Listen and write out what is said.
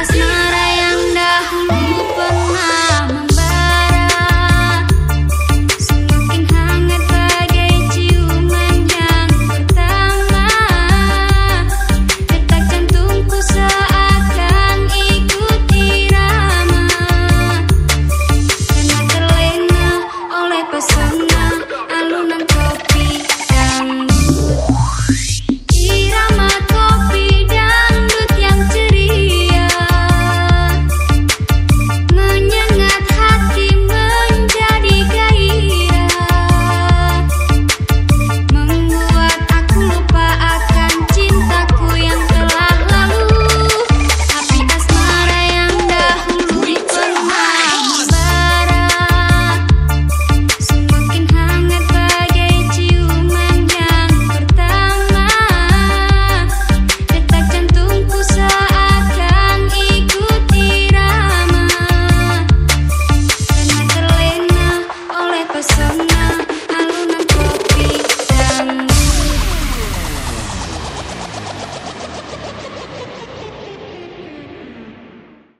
last.